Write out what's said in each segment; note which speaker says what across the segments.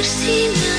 Speaker 1: bersinar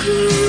Speaker 1: Hatiku